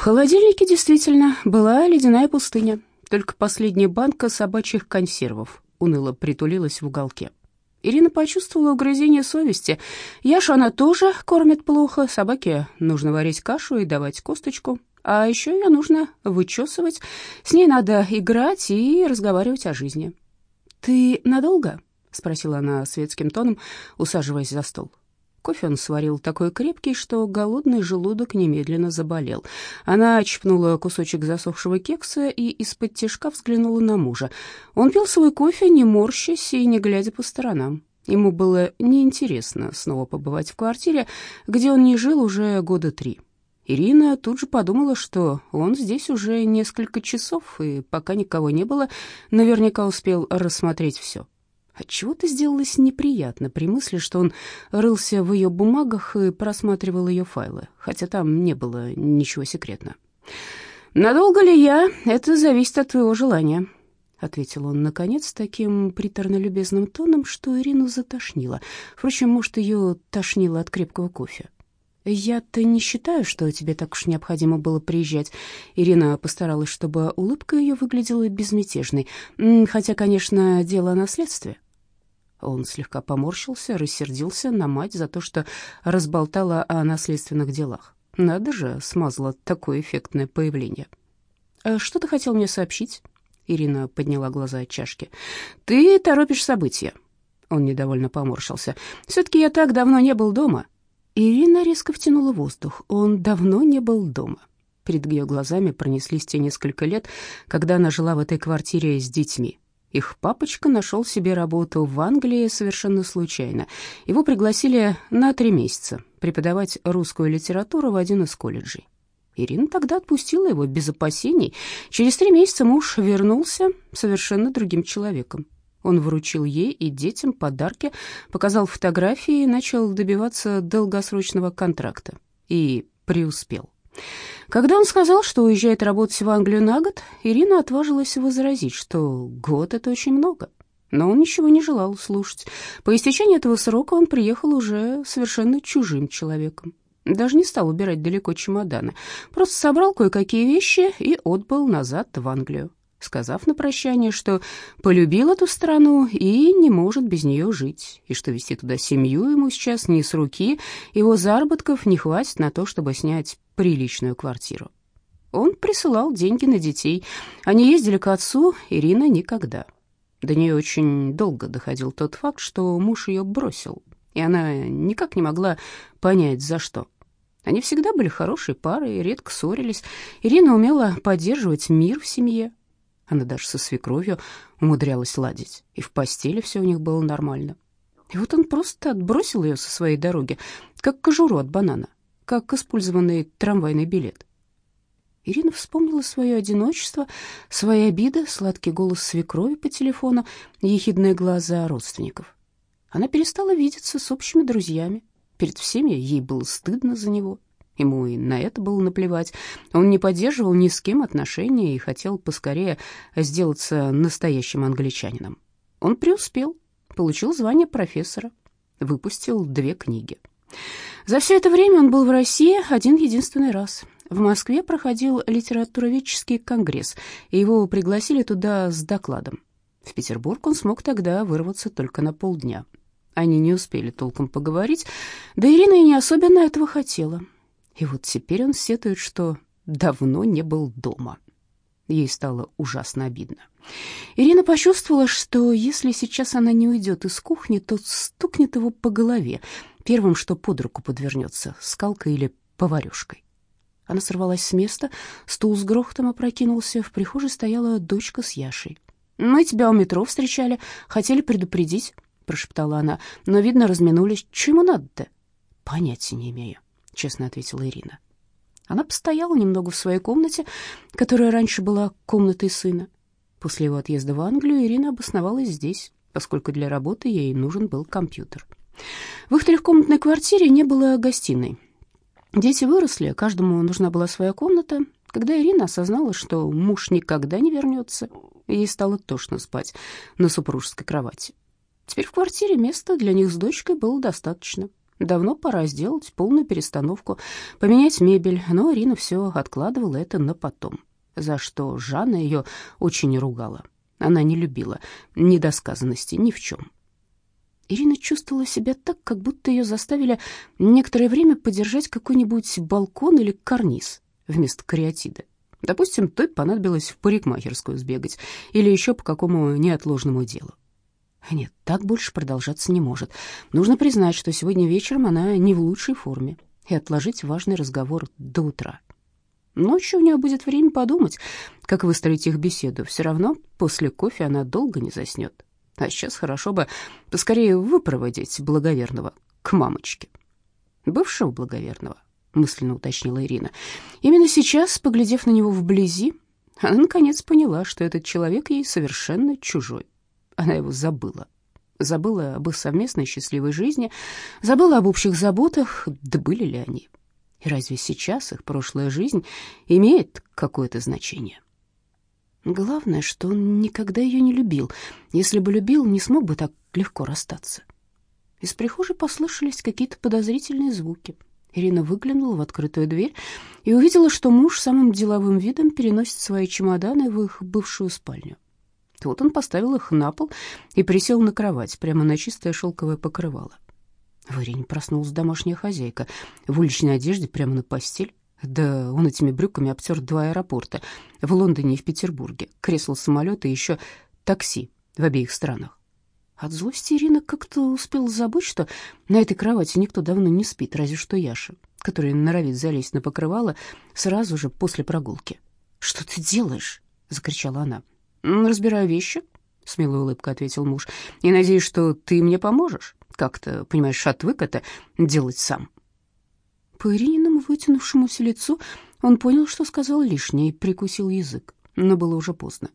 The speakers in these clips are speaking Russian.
В холодильнике действительно была ледяная пустыня, только последняя банка собачьих консервов уныло притулилась в уголке. Ирина почувствовала угрызение совести. Яшу она тоже кормит плохо, собаке нужно варить кашу и давать косточку. А еще ее нужно вычесывать, с ней надо играть и разговаривать о жизни. «Ты надолго?» — спросила она светским тоном, усаживаясь за стол. Кофе он сварил такой крепкий, что голодный желудок немедленно заболел. Она очпнула кусочек засохшего кекса и из-под тишка взглянула на мужа. Он пил свой кофе, не морщась и не глядя по сторонам. Ему было неинтересно снова побывать в квартире, где он не жил уже года три. Ирина тут же подумала, что он здесь уже несколько часов, и пока никого не было, наверняка успел рассмотреть все. Отчего-то сделалось неприятно при мысли, что он рылся в ее бумагах и просматривал ее файлы, хотя там не было ничего секретного. «Надолго ли я? Это зависит от твоего желания», — ответил он, наконец, таким приторно-любезным тоном, что Ирину затошнило. Впрочем, может, ее тошнило от крепкого кофе. «Я-то не считаю, что тебе так уж необходимо было приезжать». Ирина постаралась, чтобы улыбка ее выглядела безмятежной, хотя, конечно, дело о наследстве. Он слегка поморщился, рассердился на мать за то, что разболтала о наследственных делах. Надо же, смазала такое эффектное появление. «А «Что ты хотел мне сообщить?» Ирина подняла глаза от чашки. «Ты торопишь события». Он недовольно поморщился. «Все-таки я так давно не был дома». Ирина резко втянула воздух. Он давно не был дома. Перед ее глазами пронеслись те несколько лет, когда она жила в этой квартире с детьми. Их папочка нашел себе работу в Англии совершенно случайно. Его пригласили на три месяца преподавать русскую литературу в один из колледжей. Ирина тогда отпустила его без опасений. Через три месяца муж вернулся совершенно другим человеком. Он вручил ей и детям подарки, показал фотографии и начал добиваться долгосрочного контракта. И преуспел. Когда он сказал, что уезжает работать в Англию на год, Ирина отважилась возразить, что год — это очень много. Но он ничего не желал слушать. По истечении этого срока он приехал уже совершенно чужим человеком. Даже не стал убирать далеко чемоданы. Просто собрал кое-какие вещи и отбыл назад в Англию сказав на прощание, что полюбил эту страну и не может без нее жить, и что вести туда семью ему сейчас не с руки, его заработков не хватит на то, чтобы снять приличную квартиру. Он присылал деньги на детей. Они ездили к отцу, Ирина никогда. До нее очень долго доходил тот факт, что муж ее бросил, и она никак не могла понять, за что. Они всегда были хорошей парой, редко ссорились. Ирина умела поддерживать мир в семье, она даже со свекровью умудрялась ладить, и в постели все у них было нормально. И вот он просто отбросил ее со своей дороги, как кожуру от банана, как использованный трамвайный билет. Ирина вспомнила свое одиночество, свои обиды, сладкий голос свекрови по телефону, ехидные глаза родственников. Она перестала видеться с общими друзьями. Перед всеми ей было стыдно за него. Ему и на это было наплевать. Он не поддерживал ни с кем отношения и хотел поскорее сделаться настоящим англичанином. Он преуспел, получил звание профессора, выпустил две книги. За все это время он был в России один единственный раз. В Москве проходил литературоведческий конгресс, и его пригласили туда с докладом. В Петербург он смог тогда вырваться только на полдня. Они не успели толком поговорить, да Ирина и не особенно этого хотела. И вот теперь он сетует, что давно не был дома. Ей стало ужасно обидно. Ирина почувствовала, что если сейчас она не уйдет из кухни, то стукнет его по голове, первым, что под руку подвернется, скалкой или поварюшкой. Она сорвалась с места, стул с грохотом опрокинулся, в прихожей стояла дочка с Яшей. «Мы тебя у метро встречали, хотели предупредить», — прошептала она, «но, видно, разминулись. Чему надо-то?» «Понятия не имею», — честно ответила Ирина. Она постояла немного в своей комнате, которая раньше была комнатой сына. После его отъезда в Англию Ирина обосновалась здесь, поскольку для работы ей нужен был компьютер. В их трехкомнатной квартире не было гостиной. Дети выросли, каждому нужна была своя комната. Когда Ирина осознала, что муж никогда не вернется, ей стало тошно спать на супружеской кровати. Теперь в квартире места для них с дочкой было достаточно. Давно пора сделать полную перестановку, поменять мебель, но Ирина все откладывала это на потом, за что Жанна ее очень ругала. Она не любила недосказанности ни в чем. Ирина чувствовала себя так, как будто ее заставили некоторое время подержать какой-нибудь балкон или карниз вместо кариатида. Допустим, той понадобилось в парикмахерскую сбегать или еще по какому неотложному делу. Нет, так больше продолжаться не может. Нужно признать, что сегодня вечером она не в лучшей форме, и отложить важный разговор до утра. Ночью у нее будет время подумать, как выстроить их беседу. Все равно после кофе она долго не заснет. А сейчас хорошо бы поскорее выпроводить благоверного к мамочке. Бывшего благоверного, мысленно уточнила Ирина. Именно сейчас, поглядев на него вблизи, она наконец поняла, что этот человек ей совершенно чужой. Она его забыла. Забыла об их совместной счастливой жизни, забыла об общих заботах, да были ли они. И разве сейчас их прошлая жизнь имеет какое-то значение? Главное, что он никогда ее не любил. Если бы любил, не смог бы так легко расстаться. Из прихожей послышались какие-то подозрительные звуки. Ирина выглянула в открытую дверь и увидела, что муж самым деловым видом переносит свои чемоданы в их бывшую спальню. Вот он поставил их на пол и присел на кровать, прямо на чистое шелковое покрывало. В Ирине проснулась домашняя хозяйка в уличной одежде прямо на постель. Да он этими брюками обтер два аэропорта в Лондоне и в Петербурге, кресло самолета и еще такси в обеих странах. От злости Ирина как-то успела забыть, что на этой кровати никто давно не спит, разве что Яша, который норовит залезть на покрывало сразу же после прогулки. «Что ты делаешь?» — закричала она. «Разбираю вещи», — с милой улыбкой ответил муж, «и надеюсь, что ты мне поможешь как-то, понимаешь, отвык это делать сам». По Ирининому вытянувшемуся лицу он понял, что сказал лишнее, и прикусил язык, но было уже поздно.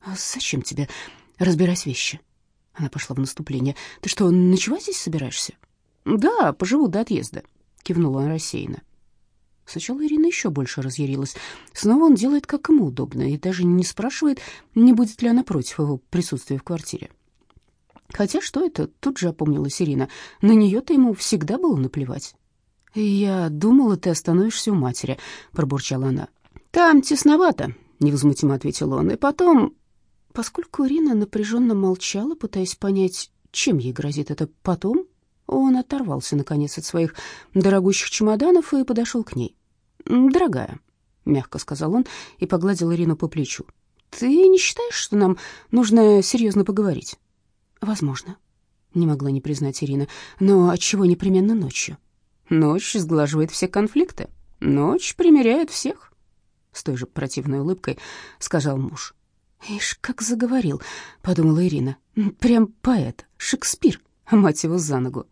«А зачем тебе разбирать вещи?» Она пошла в наступление. «Ты что, ночевать здесь собираешься?» «Да, поживу до отъезда», — кивнула он рассеянно. Сначала Ирина еще больше разъярилась. Снова он делает, как ему удобно, и даже не спрашивает, не будет ли она против его присутствия в квартире. Хотя что это, тут же опомнилась Ирина. На нее-то ему всегда было наплевать. «Я думала, ты остановишься у матери», — пробурчала она. «Там тесновато», — невозмутимо ответил он. «И потом...» Поскольку Ирина напряженно молчала, пытаясь понять, чем ей грозит это потом, он оторвался, наконец, от своих дорогущих чемоданов и подошел к ней. «Дорогая», — мягко сказал он и погладил Ирину по плечу, «ты не считаешь, что нам нужно серьезно поговорить?» «Возможно», — не могла не признать Ирина, «но отчего непременно ночью?» Ночь сглаживает все конфликты. Ночь примиряет всех. С той же противной улыбкой сказал муж. «Ишь, как заговорил», — подумала Ирина. «Прям поэт, Шекспир, мать его за ногу».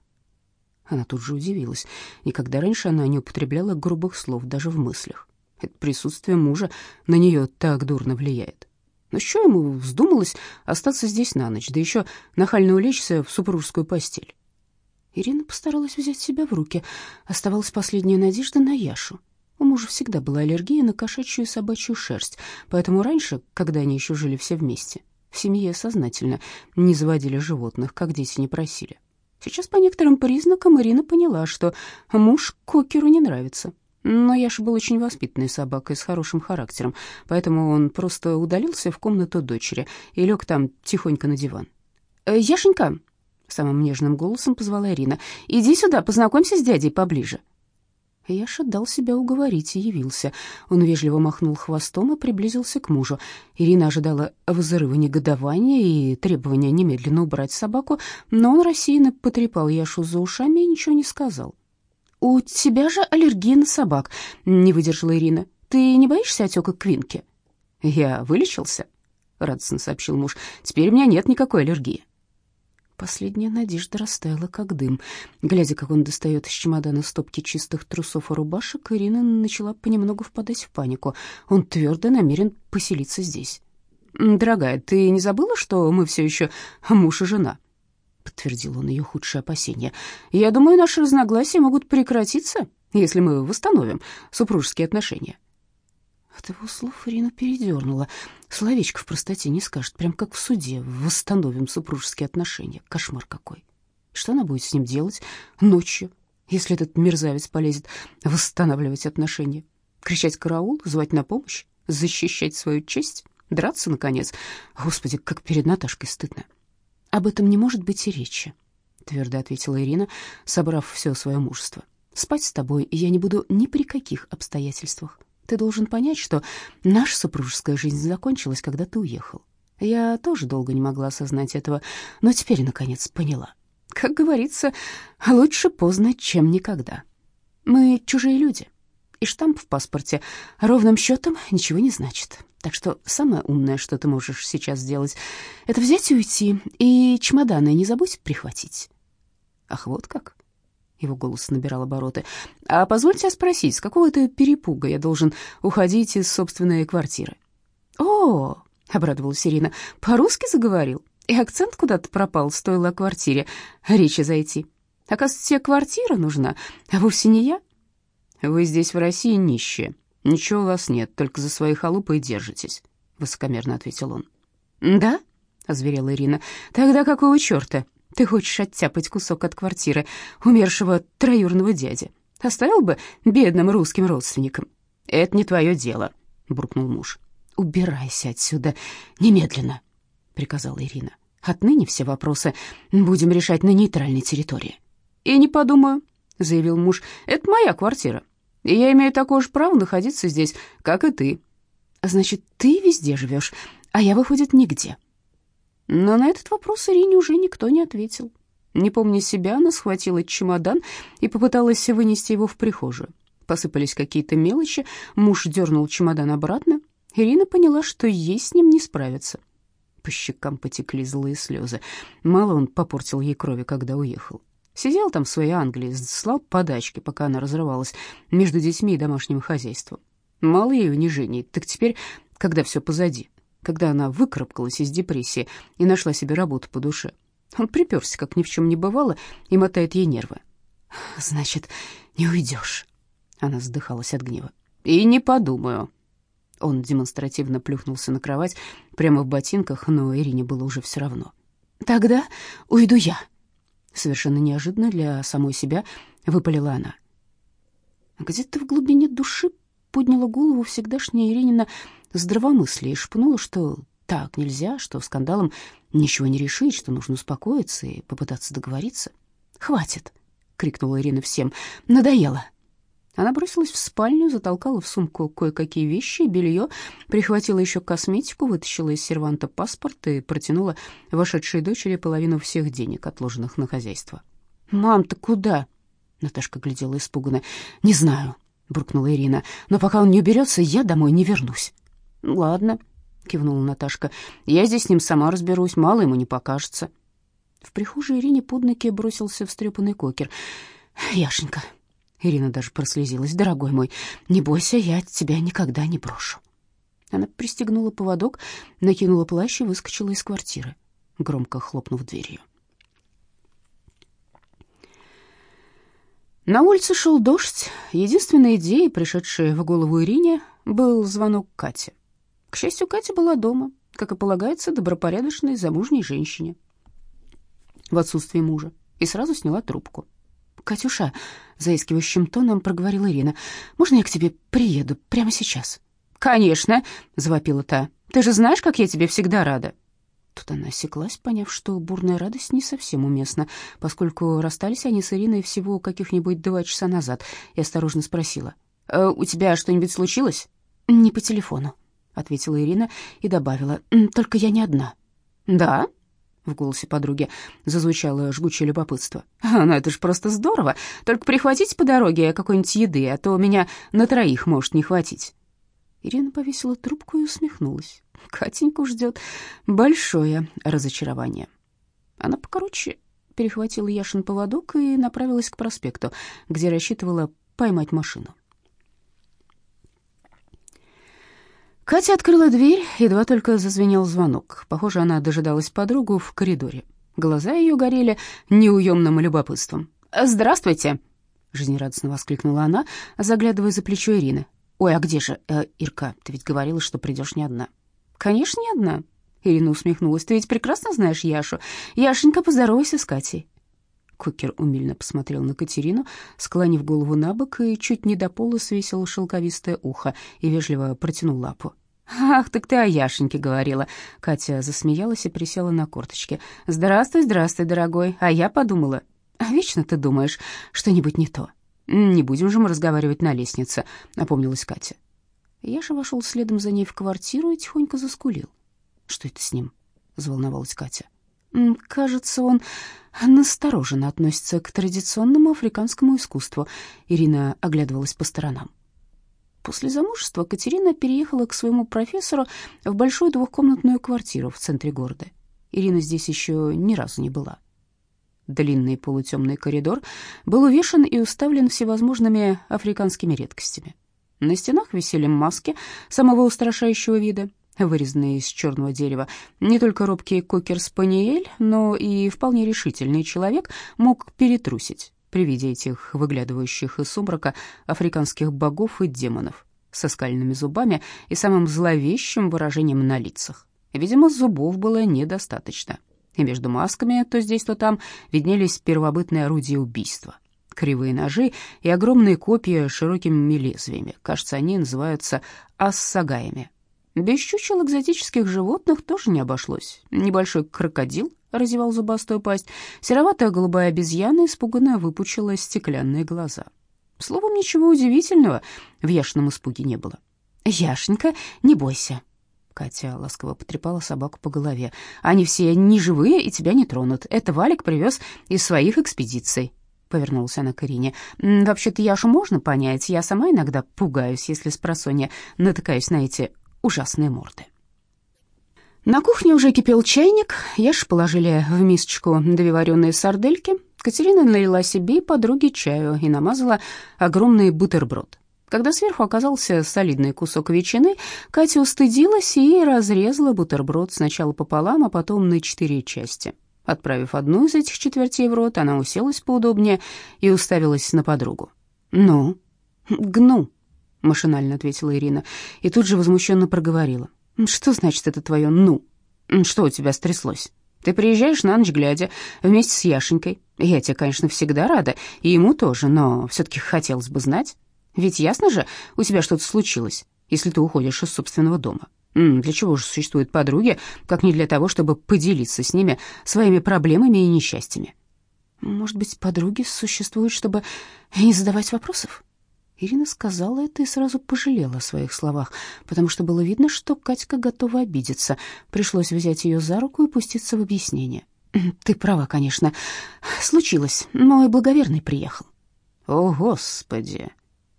Она тут же удивилась. Никогда раньше она не употребляла грубых слов даже в мыслях. Это присутствие мужа на нее так дурно влияет. Но что ему вздумалось остаться здесь на ночь, да еще нахально улечься в супружескую постель? Ирина постаралась взять себя в руки. Оставалась последняя надежда на Яшу. У мужа всегда была аллергия на кошачью и собачью шерсть, поэтому раньше, когда они еще жили все вместе, в семье сознательно не заводили животных, как дети не просили. Сейчас по некоторым признакам Ирина поняла, что муж Кокеру не нравится. Но Яша был очень воспитанной собакой с хорошим характером, поэтому он просто удалился в комнату дочери и лег там тихонько на диван. «Э, «Яшенька, Самым нежным голосом позвала Ирина. «Иди сюда, познакомься с дядей поближе». Яша дал себя уговорить и явился. Он вежливо махнул хвостом и приблизился к мужу. Ирина ожидала взрыва негодования и требования немедленно убрать собаку, но он рассеянно потрепал Яшу за ушами и ничего не сказал. «У тебя же аллергия на собак», — не выдержала Ирина. «Ты не боишься отека Квинки?» «Я вылечился», — радостно сообщил муж. «Теперь у меня нет никакой аллергии». Последняя надежда растаяла, как дым. Глядя, как он достает из чемодана стопки чистых трусов и рубашек, Ирина начала понемногу впадать в панику. Он твердо намерен поселиться здесь. «Дорогая, ты не забыла, что мы все еще муж и жена?» Подтвердил он ее худшие опасения. «Я думаю, наши разногласия могут прекратиться, если мы восстановим супружеские отношения». От его слов Ирина передернула. Словечко в простоте не скажет, прям как в суде. Восстановим супружеские отношения. Кошмар какой. Что она будет с ним делать ночью? если этот мерзавец полезет восстанавливать отношения? Кричать «караул», звать на помощь, защищать свою честь, драться, наконец? Господи, как перед Наташкой стыдно. Об этом не может быть и речи, твердо ответила Ирина, собрав все свое мужество. Спать с тобой я не буду ни при каких обстоятельствах. Ты должен понять, что наша супружеская жизнь закончилась, когда ты уехал. Я тоже долго не могла осознать этого, но теперь, наконец, поняла. Как говорится, лучше поздно, чем никогда. Мы чужие люди, и штамп в паспорте ровным счетом ничего не значит. Так что самое умное, что ты можешь сейчас сделать, это взять и уйти, и чемоданы не забудь прихватить. Ах, вот как. Его голос набирал обороты. «А позвольте спросить, с какого это перепуга я должен уходить из собственной квартиры?» «О, — обрадовалась Ирина. «По-русски заговорил, и акцент куда-то пропал, стоило о квартире речи зайти. Оказывается, тебе квартира нужна, а вовсе не я». «Вы здесь, в России, нищие. Ничего у вас нет, только за свои халупы и держитесь», — высокомерно ответил он. «Да?» — озверела Ирина. «Тогда какого черта ты хочешь оттяпать кусок от квартиры умершего троюрного дяди? Оставил бы бедным русским родственникам?» «Это не твое дело», — буркнул муж. «Убирайся отсюда немедленно», — приказала Ирина. «Отныне все вопросы будем решать на нейтральной территории». «И не подумаю», — заявил муж. «Это моя квартира, и я имею такое же право находиться здесь, как и ты». «Значит, ты везде живешь, а я, выходит, нигде». Но на этот вопрос Ирине уже никто не ответил. Не помня себя, она схватила чемодан и попыталась вынести его в прихожую. Посыпались какие-то мелочи, муж дернул чемодан обратно, Ирина поняла, что ей с ним не справиться. По щекам потекли злые слезы. Мало он попортил ей крови, когда уехал. Сидел там в своей Англии, слал подачки, пока она разрывалась между детьми и домашним хозяйством. Мало ей унижений, так теперь, когда все позади, когда она выкарабкалась из депрессии и нашла себе работу по душе, он приперся, как ни в чем не бывало, и мотает ей нервы. «Значит, не уйдешь?» Она задыхалась от гнева. «И не подумаю», он демонстративно плюхнулся на кровать прямо в ботинках, но Ирине было уже все равно. «Тогда уйду я», — совершенно неожиданно для самой себя выпалила она. Где-то в глубине души подняла голову всегдашняя Иринина здравомыслие и шпнула, что так нельзя, что скандалом ничего не решить, что нужно успокоиться и попытаться договориться. «Хватит!» — крикнула Ирина всем. «Надоело!» Она бросилась в спальню, затолкала в сумку кое-какие вещи и белье, прихватила еще косметику, вытащила из серванта паспорт и протянула вошедшей дочери половину всех денег, отложенных на хозяйство. «Мам, ты куда?» Наташка глядела испуганно. «Не знаю», — буркнула Ирина, «но пока он не уберется, я домой не вернусь». «Ладно», — кивнула Наташка, «я здесь с ним сама разберусь, мало ему не покажется». В прихожей Ирине под ноги бросился встрепанный кокер. «Яшенька, Ирина даже прослезилась. «Дорогой мой, не бойся, я тебя никогда не брошу». Она пристегнула поводок, накинула плащ и выскочила из квартиры, громко хлопнув дверью. На улице шел дождь. Единственной идеей, пришедшей в голову Ирине, был звонок Кате. К счастью, Катя была дома, как и полагается добропорядочной замужней женщине в отсутствие мужа, и сразу сняла трубку. «Катюша», — заискивающим тоном проговорила Ирина, «можно я к тебе приеду прямо сейчас?» «Конечно», — завопила та. «Ты же знаешь, как я тебе всегда рада». Тут она осеклась, поняв, что бурная радость не совсем уместна, поскольку расстались они с Ириной всего каких-нибудь два часа назад, и осторожно спросила. «Э, «У тебя что-нибудь случилось?» «Не по телефону», — ответила Ирина и добавила. «Только я не одна». «Да?» В голосе подруги зазвучало жгучее любопытство. «Ну это ж просто здорово. Только прихватите по дороге какой-нибудь еды, а то у меня на троих может не хватить». Ирина повесила трубку и усмехнулась. Катеньку ждет большое разочарование. Она покороче перехватила Яшин поводок и направилась к проспекту, где рассчитывала поймать машину. Катя открыла дверь, едва только зазвенел звонок. Похоже, она дожидалась подругу в коридоре. Глаза ее горели неуемным любопытством. «Здравствуйте!» — жизнерадостно воскликнула она, заглядывая за плечо Ирины. «Ой, а где же, э, Ирка, ты ведь говорила, что придешь не одна». «Конечно, не одна», — Ирина усмехнулась. «Ты ведь прекрасно знаешь Яшу. Яшенька, поздоровайся с Катей». Кокер умильно посмотрел на Катерину, склонив голову на бок и чуть не до пола свесил шелковистое ухо и вежливо протянул лапу. «Ах, так ты о Яшеньке говорила!» Катя засмеялась и присела на корточки. «Здравствуй, здравствуй, дорогой. А я подумала, а вечно ты думаешь что-нибудь не то. Не будем же мы разговаривать на лестнице», — напомнилась Катя. Яша вошел следом за ней в квартиру и тихонько заскулил. «Что это с ним?» — заволновалась Катя. «Кажется, он настороженно относится к традиционному африканскому искусству». Ирина оглядывалась по сторонам. После замужества Катерина переехала к своему профессору в большую двухкомнатную квартиру в центре города. Ирина здесь еще ни разу не была. Длинный полутемный коридор был увешан и уставлен всевозможными африканскими редкостями. На стенах висели маски самого устрашающего вида, вырезанные из черного дерева. Не только робкий кокер-спаниель, но и вполне решительный человек мог перетрусить при виде этих выглядывающих из сумрака африканских богов и демонов со скальными зубами и самым зловещим выражением на лицах. Видимо, зубов было недостаточно. И между масками то здесь, то там виднелись первобытные орудия убийства. Кривые ножи и огромные копья с широкими лезвиями. Кажется, они называются ассагаями. Без чучел экзотических животных тоже не обошлось. Небольшой крокодил разевал зубастую пасть. Сероватая голубая обезьяна испуганно выпучила стеклянные глаза. Словом, ничего удивительного в Яшином испуге не было. «Яшенька, не бойся», Катя ласково потрепала собаку по голове. «Они все не живые и тебя не тронут. Это Валик привез из своих экспедиций». Повернулась она к Ирине. «Вообще-то Яшу можно понять. Я сама иногда пугаюсь, если с просонья натыкаюсь на эти ужасные морды». На кухне уже кипел чайник, Яш положили в мисочку довиваренные сардельки. Катерина налила себе и подруге чаю и намазала огромный бутерброд. Когда сверху оказался солидный кусок ветчины, Катя устыдилась и разрезала бутерброд сначала пополам, а потом на четыре части. Отправив одну из этих четвертей в рот, она уселась поудобнее и уставилась на подругу. «Ну?» «Гну», — машинально ответила Ирина, и тут же возмущенно проговорила. «Что значит это твое «ну»? Что у тебя стряслось? Ты приезжаешь на ночь глядя вместе с Яшенькой. Я тебе, конечно, всегда рада, и ему тоже, но все-таки хотелось бы знать. Ведь ясно же, у тебя что-то случилось, если ты уходишь из собственного дома. Для чего же существуют подруги, как не для того, чтобы поделиться с ними своими проблемами и несчастьями? Может быть, подруги существуют, чтобы не задавать вопросов? Ирина сказала это и сразу пожалела о своих словах, потому что было видно, что Катька готова обидеться. Пришлось взять ее за руку и пуститься в объяснение. «Ты права, конечно. Случилось. Мой благоверный приехал». «О, Господи!»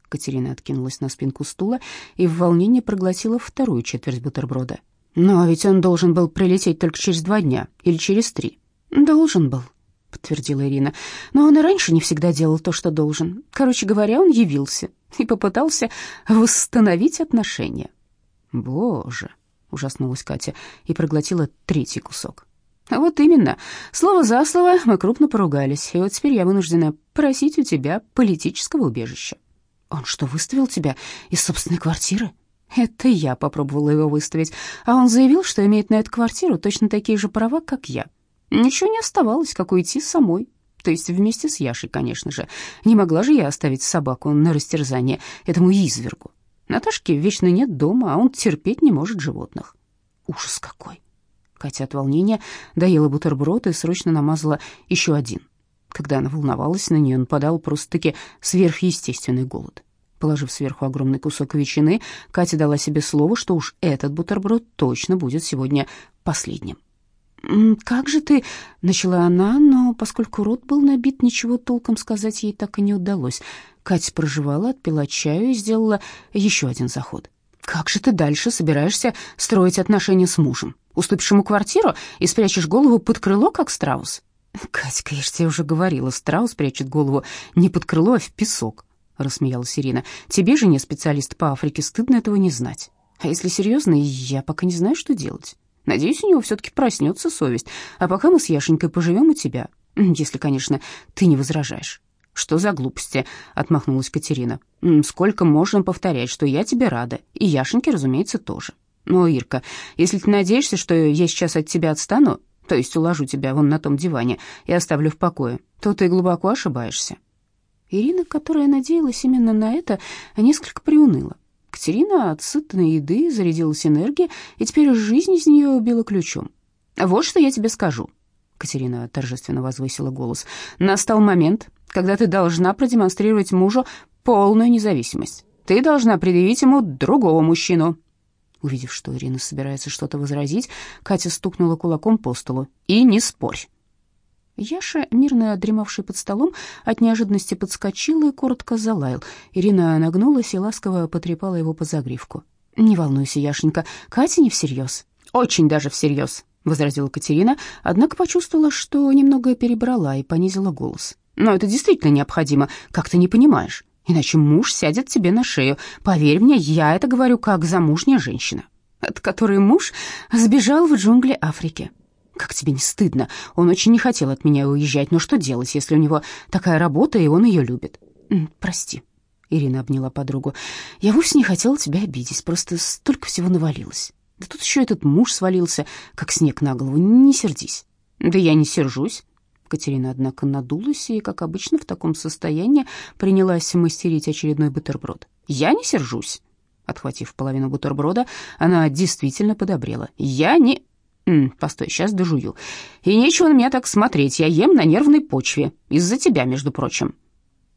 Катерина откинулась на спинку стула и в волнении проглотила вторую четверть бутерброда. «Но ведь он должен был прилететь только через два дня или через три». «Должен был», — подтвердила Ирина. «Но он и раньше не всегда делал то, что должен. Короче говоря, он явился и попытался восстановить отношения». «Боже!» — ужаснулась Катя и проглотила третий кусок. «Вот именно. Слово за слово мы крупно поругались, и вот теперь я вынуждена просить у тебя политического убежища». «Он что, выставил тебя из собственной квартиры?» «Это я попробовала его выставить, а он заявил, что имеет на эту квартиру точно такие же права, как я». Ничего не оставалось, как уйти самой. То есть вместе с Яшей, конечно же. Не могла же я оставить собаку на растерзание этому извергу. Наташке вечно нет дома, а он терпеть не может животных. Ужас какой! Катя от волнения доела бутерброд и срочно намазала еще один. Когда она волновалась, на нее нападал просто-таки сверхъестественный голод. Положив сверху огромный кусок ветчины, Катя дала себе слово, что уж этот бутерброд точно будет сегодня последним. «Как же ты...» — начала она, но поскольку рот был набит, ничего толком сказать ей так и не удалось. Катя проживала, отпила чаю и сделала еще один заход. «Как же ты дальше собираешься строить отношения с мужем? Уступишь ему квартиру и спрячешь голову под крыло, как страус?» «Катька, я же тебе уже говорила, страус прячет голову не под крыло, а в песок», — рассмеялась Ирина. «Тебе же, не специалист по Африке, стыдно этого не знать. А если серьезно, я пока не знаю, что делать». Надеюсь, у него все-таки проснется совесть. А пока мы с Яшенькой поживем у тебя, если, конечно, ты не возражаешь». «Что за глупости?» — отмахнулась Катерина. «Сколько можно повторять, что я тебе рада, и Яшеньке, разумеется, тоже. Но, Ирка, если ты надеешься, что я сейчас от тебя отстану, то есть уложу тебя вон на том диване и оставлю в покое, то ты глубоко ошибаешься». Ирина, которая надеялась именно на это, несколько приуныла. Катерина от сытной еды зарядилась энергией, и теперь жизнь из нее убила ключом. «Вот что я тебе скажу», — Катерина торжественно возвысила голос. «Настал момент, когда ты должна продемонстрировать мужу полную независимость. Ты должна предъявить ему другого мужчину». Увидев, что Ирина собирается что-то возразить, Катя стукнула кулаком по столу. «И не спорь». Яша, мирно дремавший под столом, от неожиданности подскочил и коротко залаял. Ирина нагнулась и ласково потрепала его по загривку. «Не волнуйся, Яшенька, Катя не всерьез». «Очень даже всерьез», — возразила Катерина, однако почувствовала, что немного перебрала и понизила голос. «Но это действительно необходимо, как ты не понимаешь, иначе муж сядет тебе на шею. Поверь мне, я это говорю как замужняя женщина, от которой муж сбежал в джунгли Африки». Как тебе не стыдно? Он очень не хотел от меня уезжать, но что делать, если у него такая работа, и он ее любит? Прости. Ирина обняла подругу. Я вовсе не хотела тебя обидеть, просто столько всего навалилось. Да тут еще этот муж свалился, как снег на голову. Не сердись. Да я не сержусь. Катерина, однако, надулась и, как обычно, в таком состоянии принялась мастерить очередной бутерброд. «Я не сержусь». Отхватив половину бутерброда, она действительно подобрела. «Я не...» М, постой, сейчас дожую. И нечего на меня так смотреть, я ем на нервной почве. Из-за тебя, между прочим.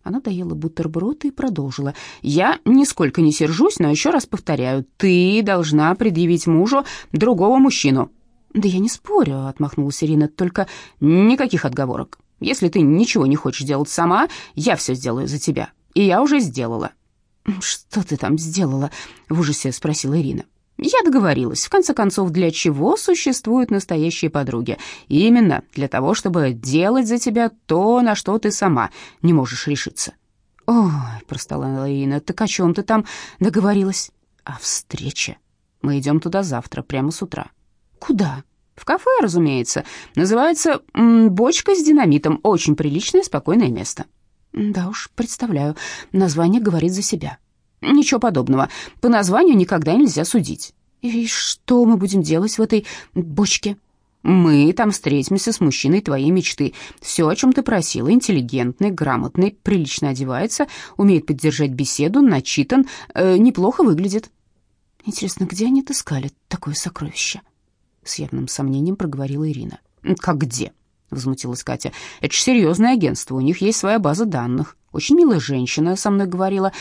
Она доела бутерброд и продолжила. «Я нисколько не сержусь, но еще раз повторяю, ты должна предъявить мужу другого мужчину». «Да я не спорю», — отмахнулась Ирина, — «только никаких отговорок. Если ты ничего не хочешь делать сама, я все сделаю за тебя. И я уже сделала». «Что ты там сделала?» — в ужасе спросила Ирина. Я договорилась. В конце концов, для чего существуют настоящие подруги? Именно для того, чтобы делать за тебя то, на что ты сама не можешь решиться. Ой, простала Ирина, так о чем ты там договорилась? О встрече. Мы идем туда завтра, прямо с утра. Куда? В кафе, разумеется. Называется «Бочка с динамитом». Очень приличное, спокойное место. Да уж, представляю. Название говорит за себя. Ничего подобного. По названию никогда нельзя судить. И что мы будем делать в этой бочке? Мы там встретимся с мужчиной твоей мечты. Все, о чем ты просила, интеллигентный, грамотный, прилично одевается, умеет поддержать беседу, начитан, э, неплохо выглядит. Интересно, где они отыскали такое сокровище? С явным сомнением проговорила Ирина. Как где? Возмутилась Катя. Это же серьезное агентство, у них есть своя база данных. Очень милая женщина со мной говорила,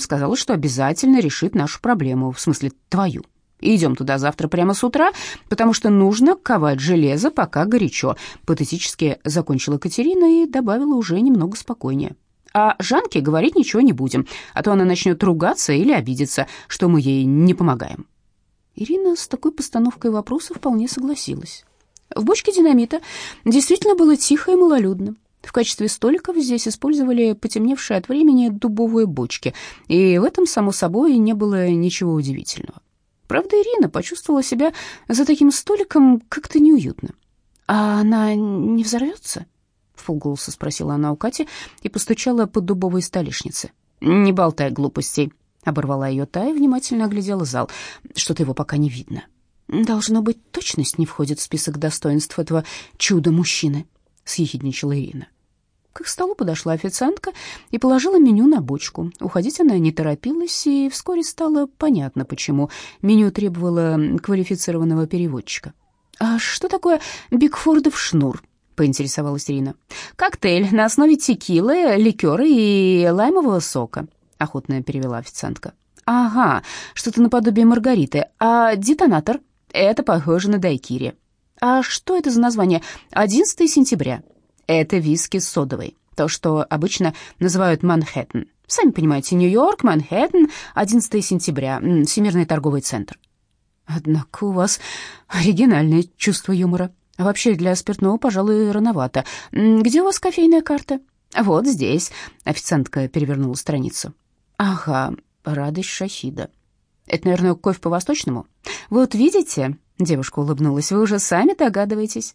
сказала, что обязательно решит нашу проблему, в смысле твою. Идем туда завтра прямо с утра, потому что нужно ковать железо, пока горячо. Патетически закончила Катерина и добавила уже немного спокойнее. А Жанке говорить ничего не будем, а то она начнет ругаться или обидеться, что мы ей не помогаем. Ирина с такой постановкой вопроса вполне согласилась. В бочке динамита действительно было тихо и малолюдно. В качестве столиков здесь использовали потемневшие от времени дубовые бочки, и в этом, само собой, не было ничего удивительного. Правда, Ирина почувствовала себя за таким столиком как-то неуютно. «А она не взорвется?» — вполголоса спросила она у Кати и постучала по дубовой столешнице. «Не болтай глупостей», — оборвала ее та и внимательно оглядела зал. «Что-то его пока не видно». «Должно быть, точность не входит в список достоинств этого чуда-мужчины», — съехидничала Ирина. К столу подошла официантка и положила меню на бочку. Уходить она не торопилась, и вскоре стало понятно, почему. Меню требовало квалифицированного переводчика. «А что такое Бигфордов шнур?» — поинтересовалась Ирина. «Коктейль на основе текилы, ликера и лаймового сока», — охотно перевела официантка. «Ага, что-то наподобие маргариты. А детонатор?» «Это похоже на дайкири». «А что это за название? 11 сентября». Это виски с содовой, то, что обычно называют Манхэттен. Сами понимаете, Нью-Йорк, Манхэттен, 11 сентября, Всемирный торговый центр. Однако у вас оригинальное чувство юмора. Вообще для спиртного, пожалуй, рановато. Где у вас кофейная карта? Вот здесь. Официантка перевернула страницу. Ага, радость шахида. Это, наверное, кофе по-восточному? Вот видите, девушка улыбнулась, вы уже сами догадываетесь.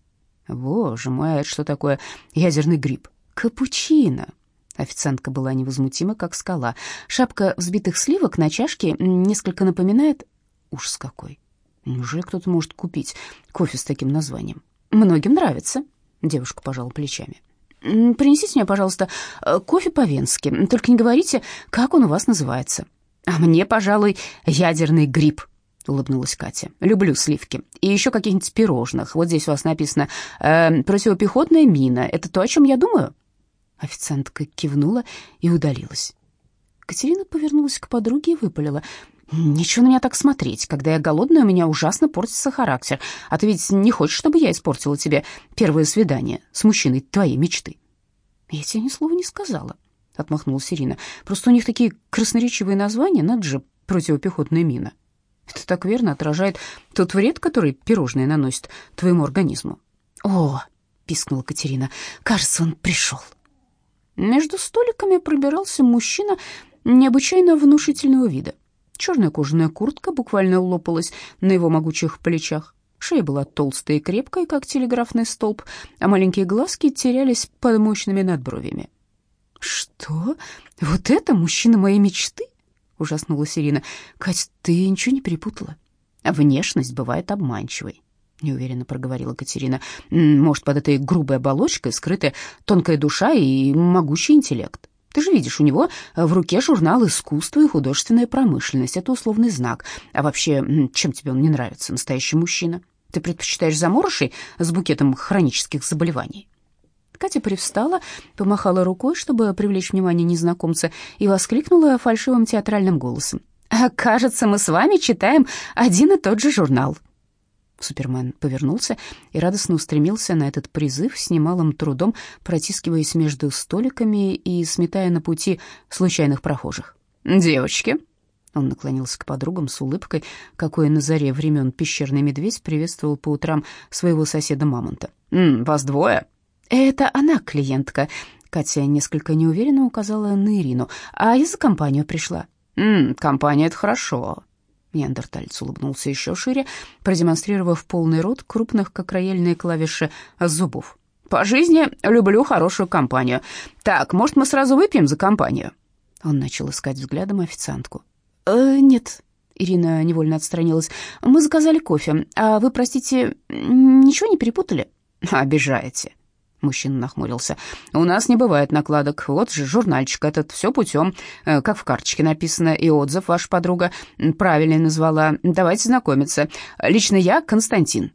Боже мой, а это что такое ядерный гриб? Капучино. Официантка была невозмутима, как скала. Шапка взбитых сливок на чашке несколько напоминает... Ужас какой. Неужели кто-то может купить кофе с таким названием? Многим нравится. Девушка пожала плечами. Принесите мне, пожалуйста, э, кофе по-венски. Только не говорите, как он у вас называется. А мне, пожалуй, ядерный гриб, улыбнулась Катя. Люблю сливки. И еще каких-нибудь пирожных. Вот здесь у вас написано э, противопехотная мина. Это то, о чем я думаю? Официантка кивнула и удалилась. Катерина повернулась к подруге и выпалила: Ничего на меня так смотреть. Когда я голодная, у меня ужасно портится характер. А ты ведь не хочешь, чтобы я испортила тебе первое свидание с мужчиной твоей мечты? Я тебе ни слова не сказала, отмахнулась Ирина. Просто у них такие красноречивые названия, надо же, противопехотная мина. Это так верно отражает тот вред, который пирожные наносят твоему организму. О, пискнула Катерина. Кажется, он пришел. Между столиками пробирался мужчина необычайно внушительного вида. Черная кожаная куртка буквально лопалась на его могучих плечах. Шея была толстая и крепкая, как телеграфный столб, а маленькие глазки терялись под мощными надбровями. «Что? Вот это мужчина моей мечты?» — ужаснулась Ирина. «Кать, ты ничего не перепутала?» «Внешность бывает обманчивой», — неуверенно проговорила Катерина. «Может, под этой грубой оболочкой скрыта тонкая душа и могучий интеллект. Ты же видишь, у него в руке журнал «Искусство и художественная промышленность». Это условный знак. А вообще, чем тебе он не нравится, настоящий мужчина? Ты предпочитаешь заморышей с букетом хронических заболеваний?» Катя привстала, помахала рукой, чтобы привлечь внимание незнакомца, и воскликнула фальшивым театральным голосом. «А кажется, мы с вами читаем один и тот же журнал». Супермен повернулся и радостно устремился на этот призыв с немалым трудом, протискиваясь между столиками и сметая на пути случайных прохожих. «Девочки!» Он наклонился к подругам с улыбкой, какой на заре времен пещерный медведь приветствовал по утрам своего соседа-мамонта. «Вас двое?» «Это она, клиентка», — Катя несколько неуверенно указала на Ирину. «А я за компанию пришла». «М, «Компания — это хорошо», Неандерталец улыбнулся еще шире, продемонстрировав полный рот крупных, как рояльные клавиши, зубов. «По жизни люблю хорошую компанию. Так, может, мы сразу выпьем за компанию?» Он начал искать взглядом официантку. «Э, «Нет», — Ирина невольно отстранилась. «Мы заказали кофе. А вы, простите, ничего не перепутали?» «Обижаете», Мужчина нахмурился. «У нас не бывает накладок. Вот же журнальчик этот, все путем, э, как в карточке написано, и отзыв ваша подруга правильно назвала. Давайте знакомиться. Лично я Константин».